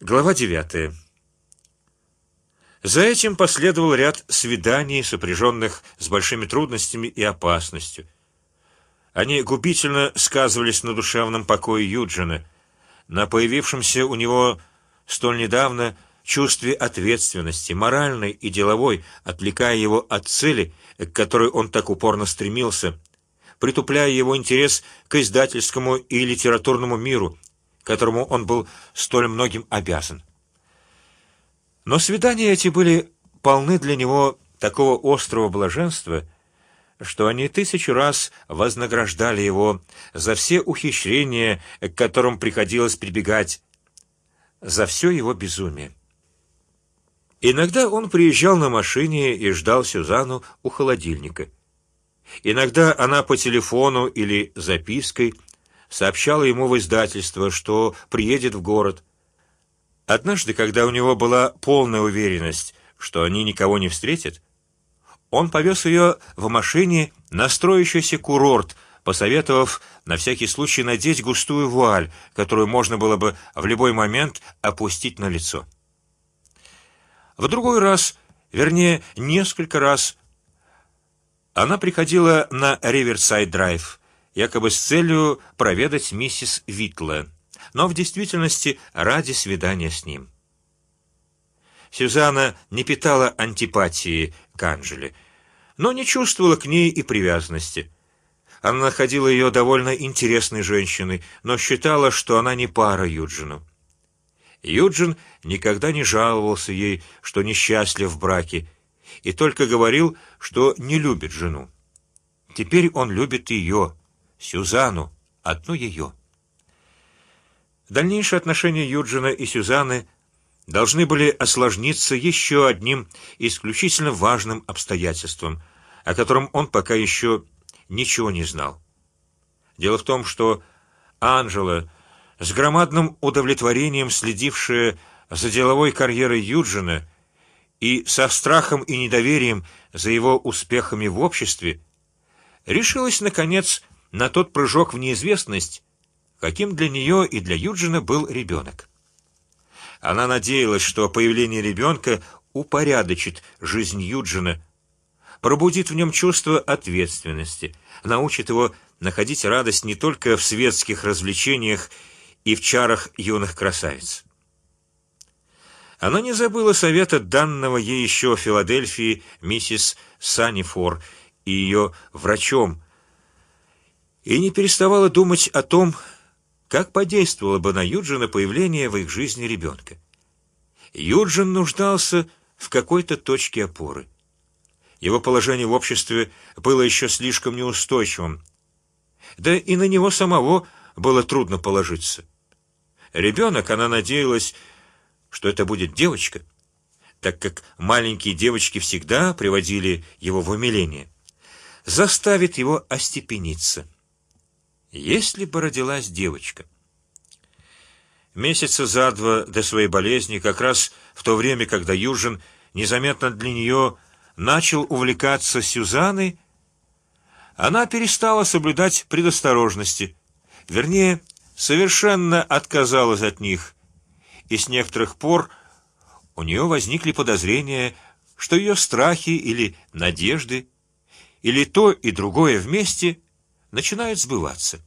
Глава девятая. За этим последовал ряд свиданий, сопряженных с большими трудностями и опасностью. Они губительно сказывались на душевном покое Юджина, на появившемся у него столь недавно чувстве ответственности, моральной и деловой, отвлекая его от цели, к которой он так упорно стремился, притупляя его интерес к издательскому и литературному миру, которому он был столь многим обязан. Но свидания эти были полны для него такого острого блаженства, что они тысячу раз вознаграждали его за все ухищрения, к которым приходилось прибегать, за все его безумие. Иногда он приезжал на машине и ждал Сюзану у холодильника. Иногда она по телефону или запиской сообщала ему в издательство, что приедет в город. Однажды, когда у него была полная уверенность, что они никого не встретят, он повез ее в машине на строящийся курорт, посоветовав на всякий случай надеть густую вуаль, которую можно было бы в любой момент опустить на лицо. В другой раз, вернее, несколько раз, она приходила на Риверсайд Драйв, якобы с целью проведать миссис Витла но в действительности ради свидания с ним. Сюзанна не питала антипатии к Анжеле, но не чувствовала к ней и привязанности. Она находила ее довольно интересной женщиной, но считала, что она не пара Юджину. Юджин никогда не жаловался ей, что несчастлив в браке, и только говорил, что не любит жену. Теперь он любит ее, Сюзанну, одну ее. Дальнейшие отношения Юджина и Сюзанны должны были осложниться еще одним исключительно важным обстоятельством, о котором он пока еще ничего не знал. Дело в том, что Анжела, с громадным удовлетворением следившая за деловой карьерой Юджина и со страхом и недоверием за его успехами в обществе, решилась наконец на тот прыжок в неизвестность, каким для нее и для Юджина был ребенок. Она надеялась, что появление ребенка упорядочит жизнь Юджина, пробудит в нем чувство ответственности, научит его находить радость не только в светских развлечениях и в чарах юных красавиц. Она не забыла совета данного ей еще в Филадельфии миссис Санифор и ее врачом, и не переставала думать о том, как подействовало бы на Юджина появление в их жизни ребенка. Юджин нуждался в какой-то точке опоры. Его положение в обществе было еще слишком неустойчивым, да и на него самого было трудно положиться. Ребенок, она надеялась, что это будет девочка, так как маленькие девочки всегда приводили его в умиление, заставит его остепениться если бы родилась девочка. Месяца за два до своей болезни, как раз в то время, когда Южин незаметно для нее начал увлекаться Сюзанной, она перестала соблюдать предосторожности, вернее, совершенно отказалась от них, и с некоторых пор у нее возникли подозрения, что ее страхи или надежды, или то и другое вместе начинают сбываться.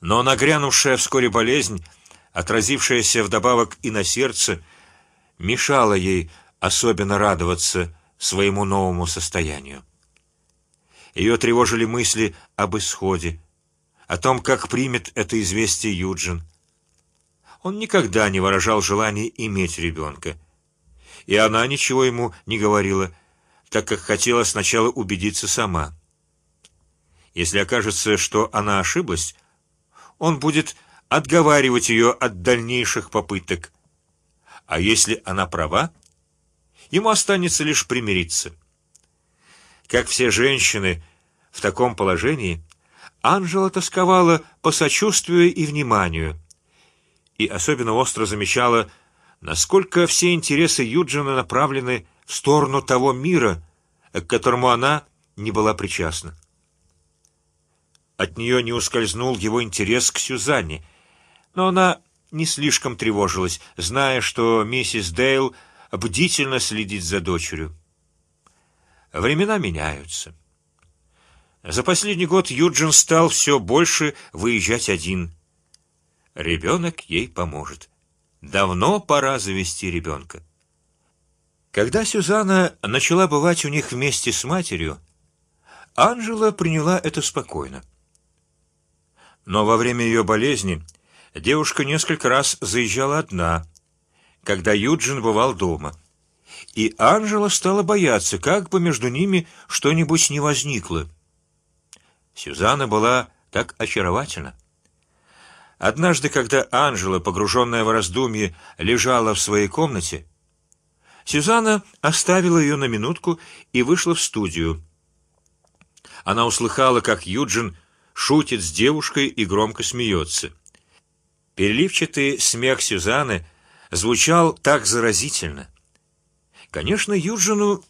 Но нагрянувшая вскоре болезнь, отразившаяся вдобавок и на сердце, мешала ей особенно радоваться своему новому состоянию. Ее тревожили мысли об исходе, о том, как примет это известие Юджин. Он никогда не выражал желания иметь ребенка, и она ничего ему не говорила, так как хотела сначала убедиться сама. Если окажется, что она ошиблась, он будет отговаривать ее от дальнейших попыток. А если она права, ему останется лишь примириться. Как все женщины в таком положении, Анжела тосковала по сочувствию и вниманию, и особенно остро замечала, насколько все интересы Юджина направлены в сторону того мира, к которому она не была причастна. От нее не ускользнул его интерес к Сюзанне, но она не слишком тревожилась, зная, что миссис Дейл бдительно следит за дочерью. Времена меняются. За последний год Юджин стал все больше выезжать один. Ребенок ей поможет. Давно пора завести ребенка. Когда Сюзанна начала бывать у них вместе с матерью, Анжела приняла это спокойно. Но во время ее болезни девушка несколько раз заезжала одна, когда Юджин бывал дома, и Анжела стала бояться, как бы между ними что-нибудь не возникло. Сюзанна была так очаровательна. Однажды, когда Анжела, погруженная в раздумье, лежала в своей комнате, Сюзанна оставила ее на минутку и вышла в студию. Она услыхала, как Юджин шутит с девушкой и громко смеется. Переливчатый смех Сюзанны звучал так заразительно. Конечно, Юджину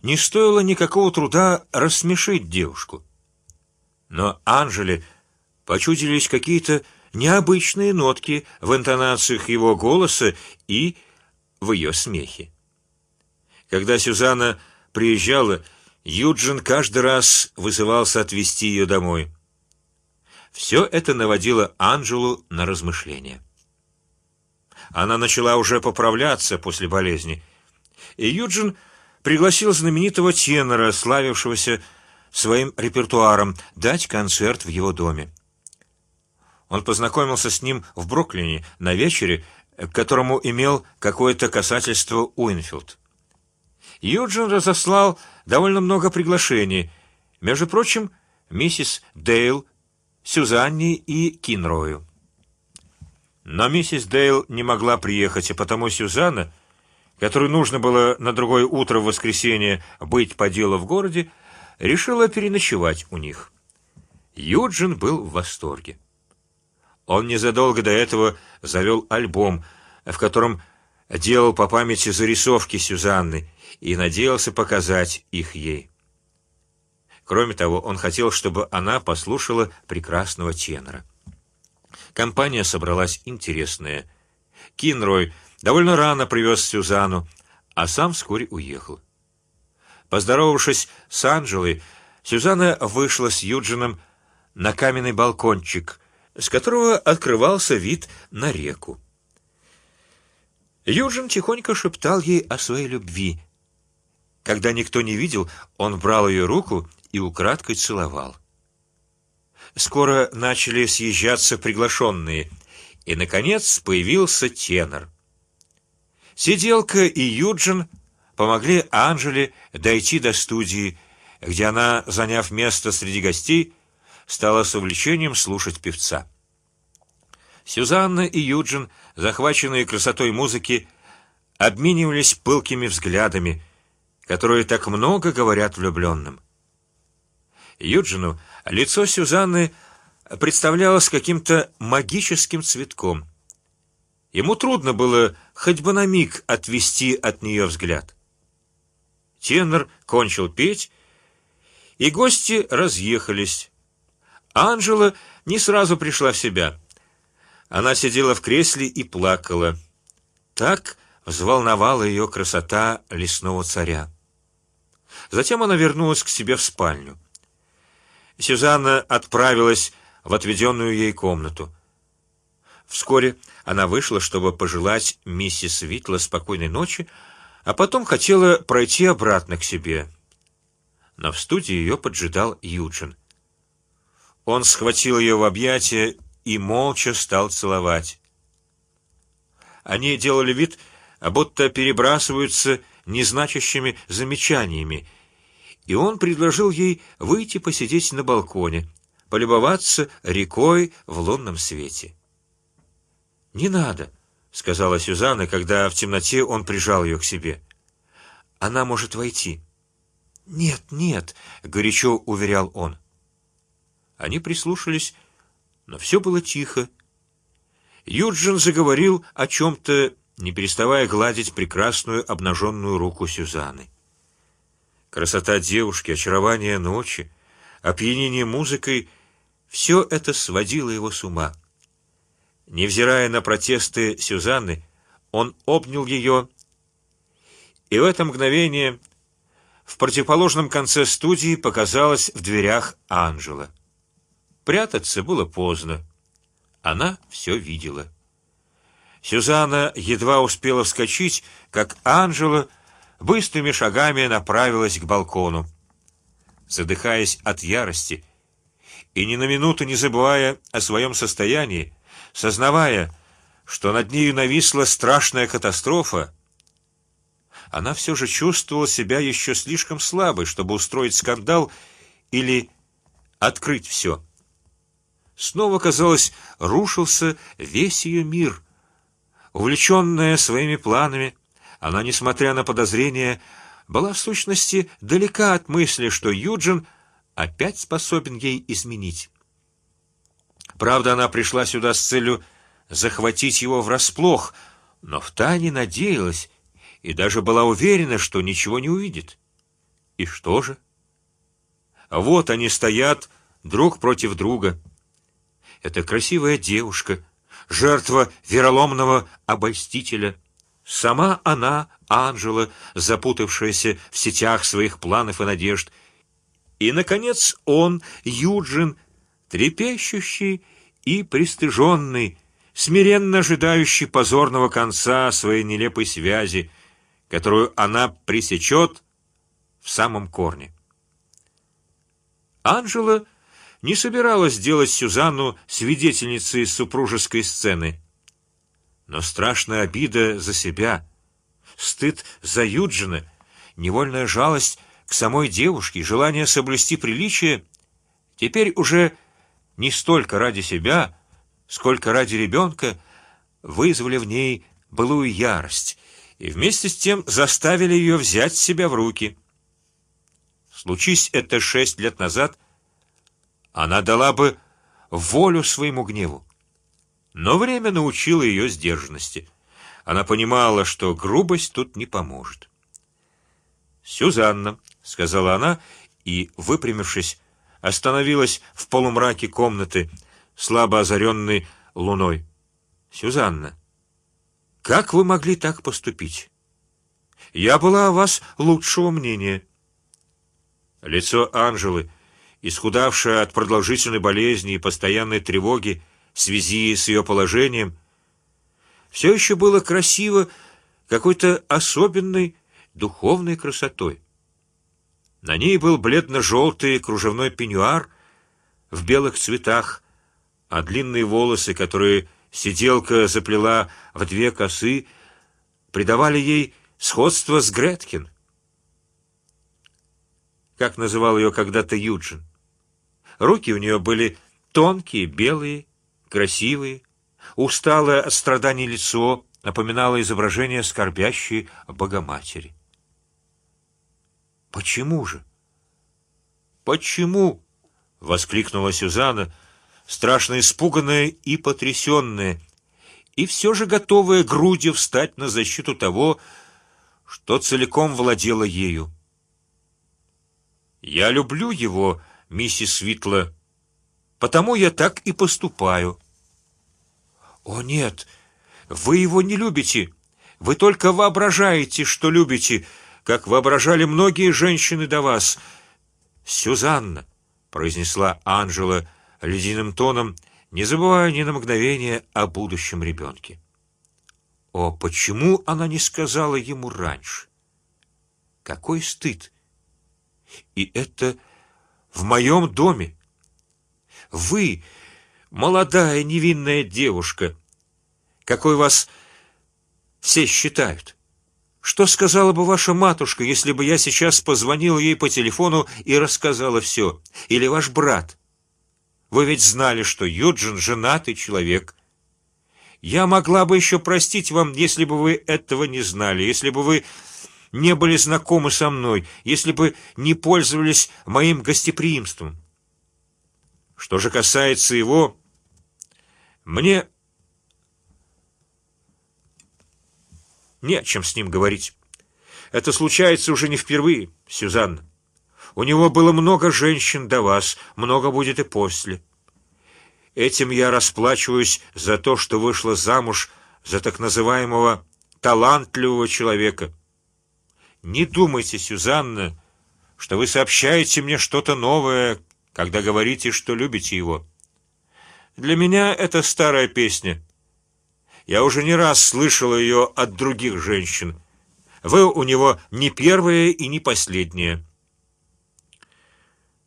не стоило никакого труда рассмешить девушку, но Анжеле почудились какие-то необычные нотки в интонациях его голоса и в ее смехе. Когда Сюзанна приезжала, Юджин каждый раз вызывался отвезти ее домой. Все это наводило Анжелу на размышления. Она начала уже поправляться после болезни, и Юджин пригласил знаменитого тенора, славившегося своим репертуаром, дать концерт в его доме. Он познакомился с ним в Бруклине на вечере, к которому имел какое-то касательство Уинфилд. Юджин разослал довольно много приглашений, между прочим, миссис Дейл, Сюзанне и Кинрою. Но миссис Дейл не могла приехать, и потому Сюзанна, которой нужно было на другое утро в воскресенье быть по делу в городе, решила переночевать у них. Юджин был в восторге. Он незадолго до этого завел альбом, в котором делал по памяти зарисовки Сюзанны и надеялся показать их ей. Кроме того, он хотел, чтобы она послушала прекрасного тенора. Компания собралась интересная. Кинрой довольно рано привез Сюзанну, а сам вскоре уехал. Поздоровавшись с Анжелой, Сюзанна вышла с Юджином на каменный балкончик, с которого открывался вид на реку. Юджин тихонько шептал ей о своей любви, когда никто не видел, он брал ее руку и украдкой целовал. Скоро начали съезжаться приглашенные, и наконец появился тенор. Сиделка и Юджин помогли Анжеле дойти до студии, где она, заняв место среди гостей, стала с увлечением слушать певца. Сюзанна и Юджин, захваченные красотой музыки, обменивались пылкими взглядами, которые так много говорят влюбленным. Юджину лицо Сюзанны представлялось каким-то магическим цветком. Ему трудно было хоть бы на миг отвести от нее взгляд. Тенор кончил петь, и гости разъехались. Анжела не сразу пришла в себя. Она сидела в кресле и плакала. Так взволновала ее красота лесного царя. Затем она вернулась к себе в спальню. Сюзанна отправилась в отведенную ей комнату. Вскоре она вышла, чтобы пожелать миссис Витла спокойной ночи, а потом хотела пройти обратно к себе. Но в студии ее поджидал Юджин. Он схватил ее в объятия и молча стал целовать. Они делали вид, будто перебрасываются незначащими замечаниями, и он предложил ей выйти посидеть на балконе, полюбоваться рекой в лунном свете. Не надо, сказала Сюзанна, когда в темноте он прижал ее к себе. Она может войти. Нет, нет, горячо уверял он. Они прислушались, но все было тихо. Юджин заговорил о чем-то не переставая гладить прекрасную обнаженную руку Сюзанны. Красота девушки, очарование ночи, опьянение музыкой — все это сводило его с ума. Невзирая на протесты Сюзанны, он обнял ее, и в это мгновение в противоположном конце студии показалась в дверях Анжела. Прятаться было поздно. Она все видела. Сюзанна едва успела вскочить, как Анжела быстрыми шагами направилась к балкону, задыхаясь от ярости и ни на минуту не забывая о своем состоянии, сознавая, что над нею нависла страшная катастрофа. Она все же чувствовала себя еще слишком слабой, чтобы устроить скандал или открыть все. Снова казалось, рушился весь ее мир. Увлеченная своими планами, она, несмотря на подозрения, была в сущности далека от мысли, что Юджин опять способен ей изменить. Правда, она пришла сюда с целью захватить его врасплох, но в тайне надеялась и даже была уверена, что ничего не увидит. И что же? Вот они стоят друг против друга. Это красивая девушка, жертва вероломного обольстителя. Сама она, Анжела, запутавшаяся в сетях своих планов и надежд, и, наконец, он, Юджин, трепещущий и пристыженный, смиренно ожидающий позорного конца своей нелепой связи, которую она пресечет в самом корне. Анжела не собиралась делать Сюзанну свидетельницей супружеской сцены, но страшная обида за себя, стыд за Юджина, невольная жалость к самой девушке, желание соблюсти приличие, теперь уже не столько ради себя, сколько ради ребенка, вызвали в ней былую ярость и вместе с тем заставили ее взять себя в руки. Случись это шесть лет назад, она дала бы волю своему гневу, но время научило ее сдержанности. Она понимала, что грубость тут не поможет. Сюзанна, сказала она и, выпрямившись, остановилась в полумраке комнаты, слабо озаренной луной. Сюзанна, как вы могли так поступить? Я была о вас лучшего мнения. Лицо Анжелы, исхудавшее от продолжительной болезни и постоянной тревоги в связи с ее положением, все еще было красиво какой-то особенной духовной красотой. На ней был бледно-желтый кружевной пеньюар в белых цветах, а длинные волосы, которые сиделка заплела в две косы, придавали ей сходство с Греткин, как называл ее когда-то Юджин. Руки у нее были тонкие, белые, красивые, усталое от страданий лицо напоминало изображение скорбящей Богоматери. Почему же? Почему? воскликнула Сюзанна, страшно испуганная и потрясенная, и все же готовая грудью встать на защиту того, что целиком владела ею. Я люблю его, миссис Свитла, потому я так и поступаю. О нет, вы его не любите, вы только воображаете, что любите как воображали многие женщины до вас. Сюзанна, произнесла Анжела ледяным тоном, не забывая ни на мгновение о будущем ребенке. О, почему она не сказала ему раньше? Какой стыд! И это в моем доме. Вы, молодая невинная девушка, какой вас все считают. Что сказала бы ваша матушка, если бы я сейчас позвонила ей по телефону и рассказала все? Или ваш брат? Вы ведь знали, что Юджин женатый человек. Я могла бы еще простить вам, если бы вы этого не знали, если бы вы не были знакомы со мной, если бы не пользовались моим гостеприимством. Что же касается его, мне Не о чем с ним говорить. Это случается уже не впервые, Сюзанна. У него было много женщин до вас, много будет и после. Этим я расплачиваюсь за то, что вышла замуж за так называемого талантливого человека. Не думайте, Сюзанна, что вы сообщаете мне что-то новое, когда говорите, что любите его. Для меня это старая песня. Я уже не раз слышал ее от других женщин. Вы у него не первая и не последняя.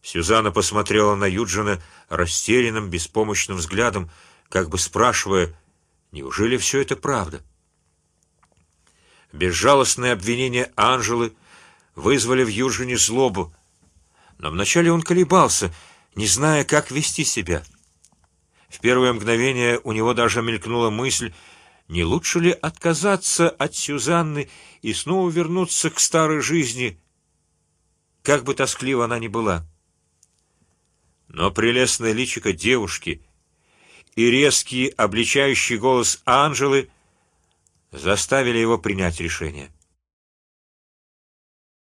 Сюзанна посмотрела на Юджина растерянным, беспомощным взглядом, как бы спрашивая: неужели все это правда? Безжалостные обвинения Анжелы вызвали в Юджине злобу, но вначале он колебался, не зная, как вести себя. В первое мгновение у него даже мелькнула мысль, не лучше ли отказаться от Сюзанны и снова вернуться к старой жизни, как бы тоскливо она ни была. Но прелестное личико девушки и резкий обличающий голос Анжелы заставили его принять решение.